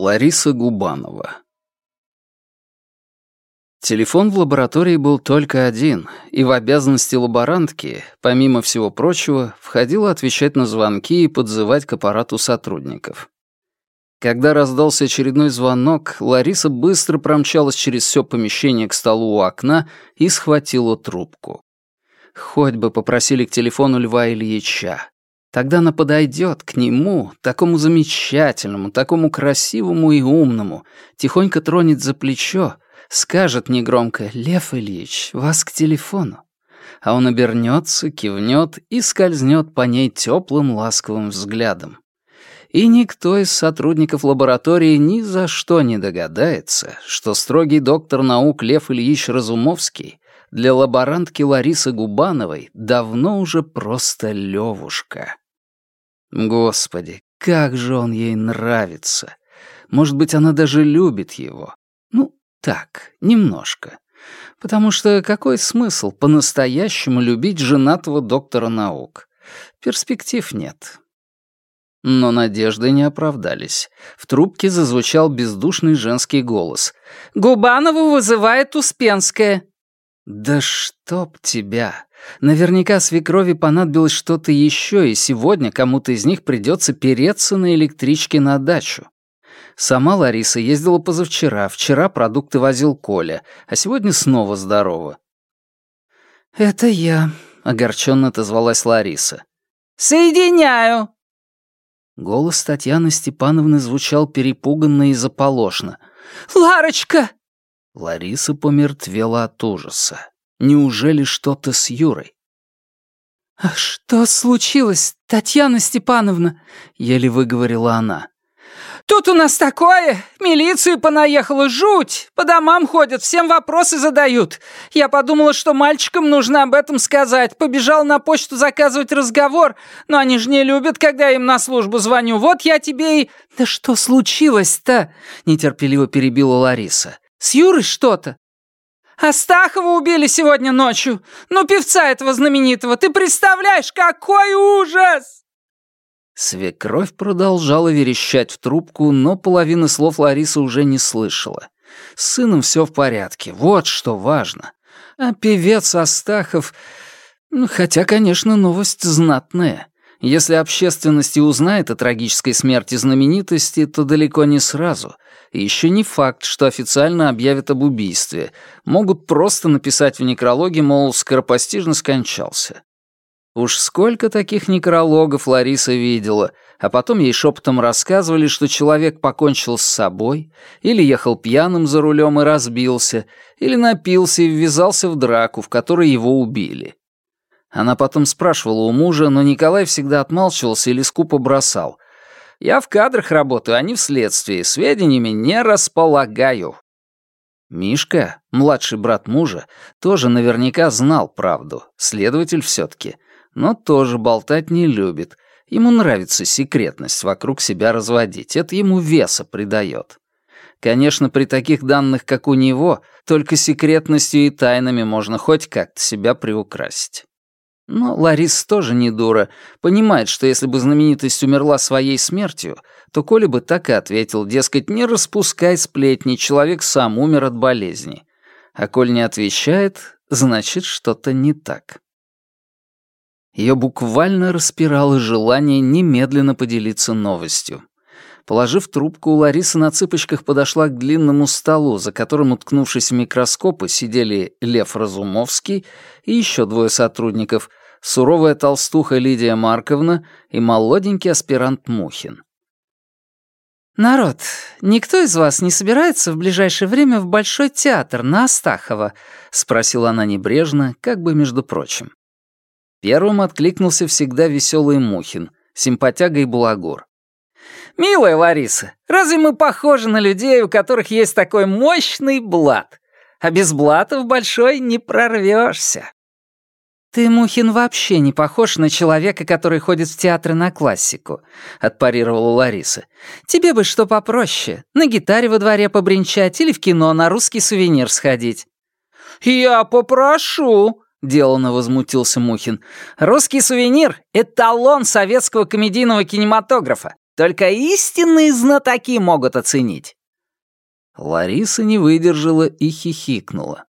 Лариса Губанова Телефон в лаборатории был только один, и в обязанности лаборантки, помимо всего прочего, входило отвечать на звонки и подзывать к аппарату сотрудников. Когда раздался очередной звонок, Лариса быстро промчалась через все помещение к столу у окна и схватила трубку. Хоть бы попросили к телефону Льва Ильича. Тогда она подойдет к нему, такому замечательному, такому красивому и умному, тихонько тронет за плечо, скажет негромко «Лев Ильич, вас к телефону». А он обернется, кивнет и скользнет по ней теплым ласковым взглядом. И никто из сотрудников лаборатории ни за что не догадается, что строгий доктор наук Лев Ильич Разумовский для лаборантки Ларисы Губановой давно уже просто Левушка. Господи, как же он ей нравится! Может быть, она даже любит его. Ну, так, немножко. Потому что какой смысл по-настоящему любить женатого доктора наук? Перспектив нет. Но надежды не оправдались. В трубке зазвучал бездушный женский голос. «Губанову вызывает Успенская». «Да чтоб тебя! Наверняка свекрови понадобилось что-то еще, и сегодня кому-то из них придется переться на электричке на дачу. Сама Лариса ездила позавчера, вчера продукты возил Коля, а сегодня снова здорова. «Это я», — огорченно отозвалась Лариса. «Соединяю!» Голос Татьяны Степановны звучал перепуганно и заполошно. «Ларочка!» Лариса помертвела от ужаса. Неужели что-то с Юрой? «А что случилось, Татьяна Степановна?» — еле выговорила она. «Тут у нас такое! Милицию понаехала жуть! По домам ходят, всем вопросы задают. Я подумала, что мальчикам нужно об этом сказать. Побежал на почту заказывать разговор, но они же не любят, когда им на службу звоню. Вот я тебе и...» «Да что случилось-то?» — нетерпеливо перебила Лариса. «С Юрой что-то?» «Астахова убили сегодня ночью! Ну, певца этого знаменитого! Ты представляешь, какой ужас!» Свекровь продолжала верещать в трубку, но половины слов Лариса уже не слышала. С сыном все в порядке, вот что важно. А певец Астахов... Ну, хотя, конечно, новость знатная. Если общественность и узнает о трагической смерти знаменитости, то далеко не сразу. Еще не факт, что официально объявят об убийстве. Могут просто написать в некрологе, мол, скоропостижно скончался. Уж сколько таких некрологов Лариса видела, а потом ей шепотом рассказывали, что человек покончил с собой, или ехал пьяным за рулем и разбился, или напился и ввязался в драку, в которой его убили. Она потом спрашивала у мужа, но Николай всегда отмалчивался или скупо бросал. «Я в кадрах работаю, а не в следствии. Сведениями не располагаю». Мишка, младший брат мужа, тоже наверняка знал правду. Следователь все-таки. Но тоже болтать не любит. Ему нравится секретность вокруг себя разводить. Это ему веса придает. Конечно, при таких данных, как у него, только секретностью и тайнами можно хоть как-то себя приукрасить. Но Ларис тоже не дура, понимает, что если бы знаменитость умерла своей смертью, то Коля бы так и ответил, дескать, не распускай сплетни, человек сам умер от болезни. А Коль не отвечает, значит, что-то не так. Ее буквально распирало желание немедленно поделиться новостью. Положив трубку, Лариса на цыпочках подошла к длинному столу, за которым, уткнувшись в микроскопы, сидели Лев Разумовский и еще двое сотрудников, суровая толстуха Лидия Марковна и молоденький аспирант Мухин. «Народ, никто из вас не собирается в ближайшее время в Большой театр на Астахова?» — спросила она небрежно, как бы между прочим. Первым откликнулся всегда веселый Мухин, симпатяга и балагур. «Милая Лариса, разве мы похожи на людей, у которых есть такой мощный блат? А без блата в Большой не прорвешься. «Ты, Мухин, вообще не похож на человека, который ходит в театры на классику», — отпарировала Лариса. «Тебе бы что попроще. На гитаре во дворе побренчать или в кино на русский сувенир сходить». «Я попрошу», — деланно возмутился Мухин. «Русский сувенир — эталон советского комедийного кинематографа. Только истинные знатоки могут оценить». Лариса не выдержала и хихикнула.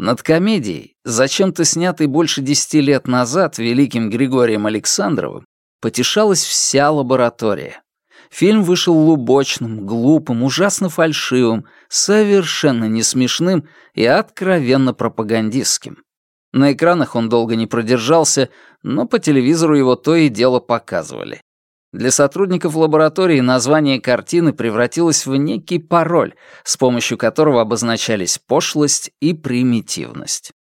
Над комедией, зачем-то снятой больше десяти лет назад великим Григорием Александровым, потешалась вся лаборатория. Фильм вышел лубочным, глупым, ужасно фальшивым, совершенно не смешным и откровенно пропагандистским. На экранах он долго не продержался, но по телевизору его то и дело показывали. Для сотрудников лаборатории название картины превратилось в некий пароль, с помощью которого обозначались пошлость и примитивность.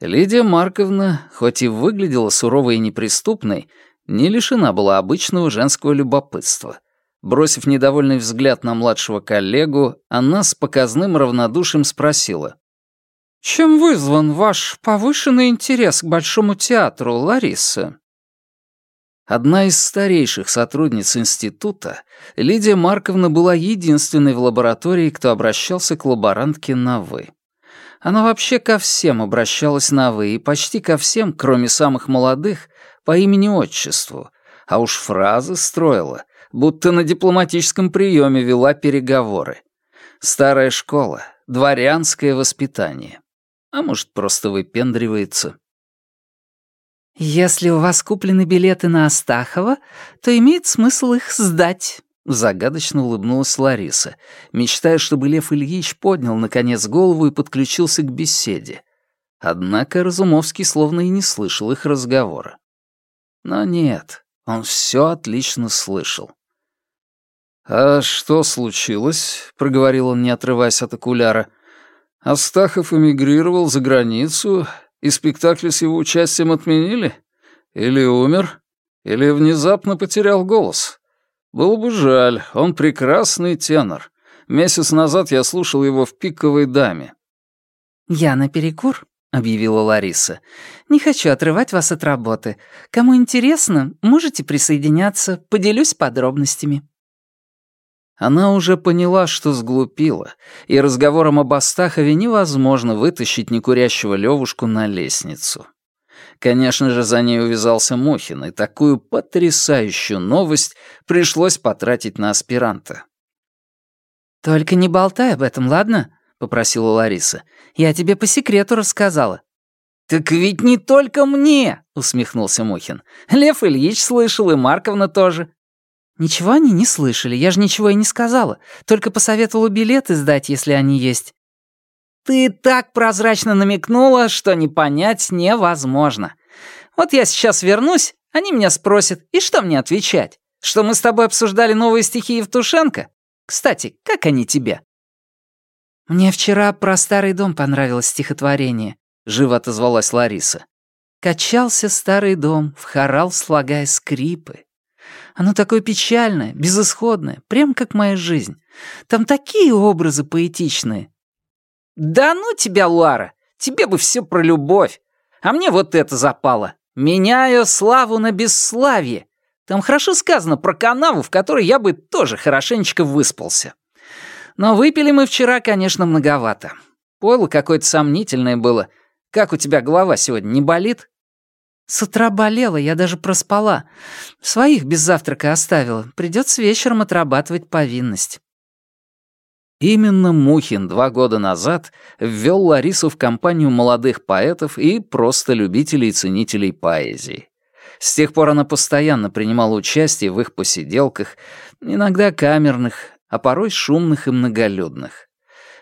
Лидия Марковна, хоть и выглядела суровой и неприступной, не лишена была обычного женского любопытства. Бросив недовольный взгляд на младшего коллегу, она с показным равнодушием спросила. «Чем вызван ваш повышенный интерес к Большому театру, Лариса?» Одна из старейших сотрудниц института, Лидия Марковна была единственной в лаборатории, кто обращался к лаборантке на «вы». Она вообще ко всем обращалась на «вы» и почти ко всем, кроме самых молодых, по имени-отчеству, а уж фразы строила, будто на дипломатическом приеме вела переговоры. Старая школа, дворянское воспитание. А может, просто выпендривается. «Если у вас куплены билеты на Астахова, то имеет смысл их сдать», — загадочно улыбнулась Лариса, мечтая, чтобы Лев Ильич поднял, наконец, голову и подключился к беседе. Однако Разумовский словно и не слышал их разговора. Но нет, он все отлично слышал. «А что случилось?» — проговорил он, не отрываясь от окуляра. «Астахов эмигрировал за границу и спектакль с его участием отменили? Или умер? Или внезапно потерял голос? Было бы жаль, он прекрасный тенор. Месяц назад я слушал его в «Пиковой даме». «Я наперекур», — объявила Лариса. «Не хочу отрывать вас от работы. Кому интересно, можете присоединяться, поделюсь подробностями». Она уже поняла, что сглупила, и разговором об Астахове невозможно вытащить некурящего Левушку на лестницу. Конечно же, за ней увязался Мухин, и такую потрясающую новость пришлось потратить на аспиранта. «Только не болтай об этом, ладно?» — попросила Лариса. «Я тебе по секрету рассказала». «Так ведь не только мне!» — усмехнулся Мухин. «Лев Ильич слышал, и Марковна тоже. «Ничего они не слышали, я же ничего и не сказала. Только посоветовала билеты сдать, если они есть». «Ты так прозрачно намекнула, что не понять невозможно. Вот я сейчас вернусь, они меня спросят, и что мне отвечать? Что мы с тобой обсуждали новые стихи Евтушенко? Кстати, как они тебе?» «Мне вчера про старый дом понравилось стихотворение», — живо отозвалась Лариса. «Качался старый дом, в хорал слагая скрипы». Оно такое печальное, безысходное, прям как моя жизнь. Там такие образы поэтичные». «Да ну тебя, Лара! Тебе бы все про любовь. А мне вот это запало. Меняю славу на бесславие. Там хорошо сказано про канаву, в которой я бы тоже хорошенечко выспался. Но выпили мы вчера, конечно, многовато. Пойло какое-то сомнительное было. Как у тебя голова сегодня, не болит?» С утра болела, я даже проспала. Своих без завтрака оставила. Придется вечером отрабатывать повинность. Именно Мухин два года назад ввел Ларису в компанию молодых поэтов и просто любителей и ценителей поэзии. С тех пор она постоянно принимала участие в их посиделках, иногда камерных, а порой шумных и многолюдных.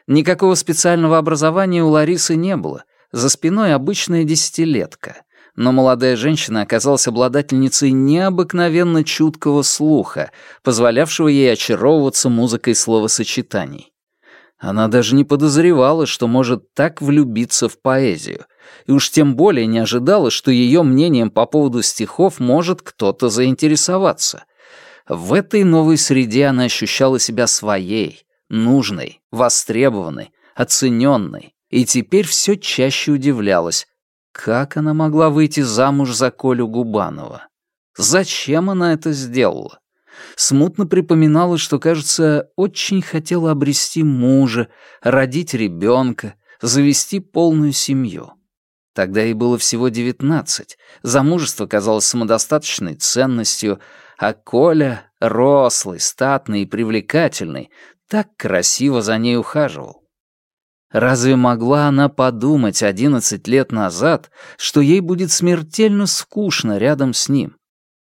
Никакого специального образования у Ларисы не было, за спиной обычная десятилетка — но молодая женщина оказалась обладательницей необыкновенно чуткого слуха, позволявшего ей очаровываться музыкой словосочетаний. Она даже не подозревала, что может так влюбиться в поэзию, и уж тем более не ожидала, что ее мнением по поводу стихов может кто-то заинтересоваться. В этой новой среде она ощущала себя своей, нужной, востребованной, оцененной, и теперь все чаще удивлялась, как она могла выйти замуж за Колю Губанова? Зачем она это сделала? Смутно припоминала, что, кажется, очень хотела обрести мужа, родить ребенка, завести полную семью. Тогда ей было всего девятнадцать, замужество казалось самодостаточной ценностью, А Коля, рослый, статный и привлекательный, так красиво за ней ухаживал. Разве могла она подумать одиннадцать лет назад, что ей будет смертельно скучно рядом с ним?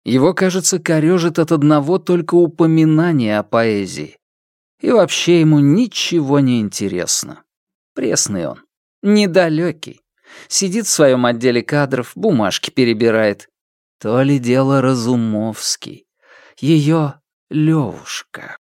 Его, кажется, корежит от одного только упоминания о поэзии. И вообще ему ничего не интересно. Пресный он, недалекий. Сидит в своем отделе кадров, бумажки перебирает. То ли дело Разумовский. Ее Левушка.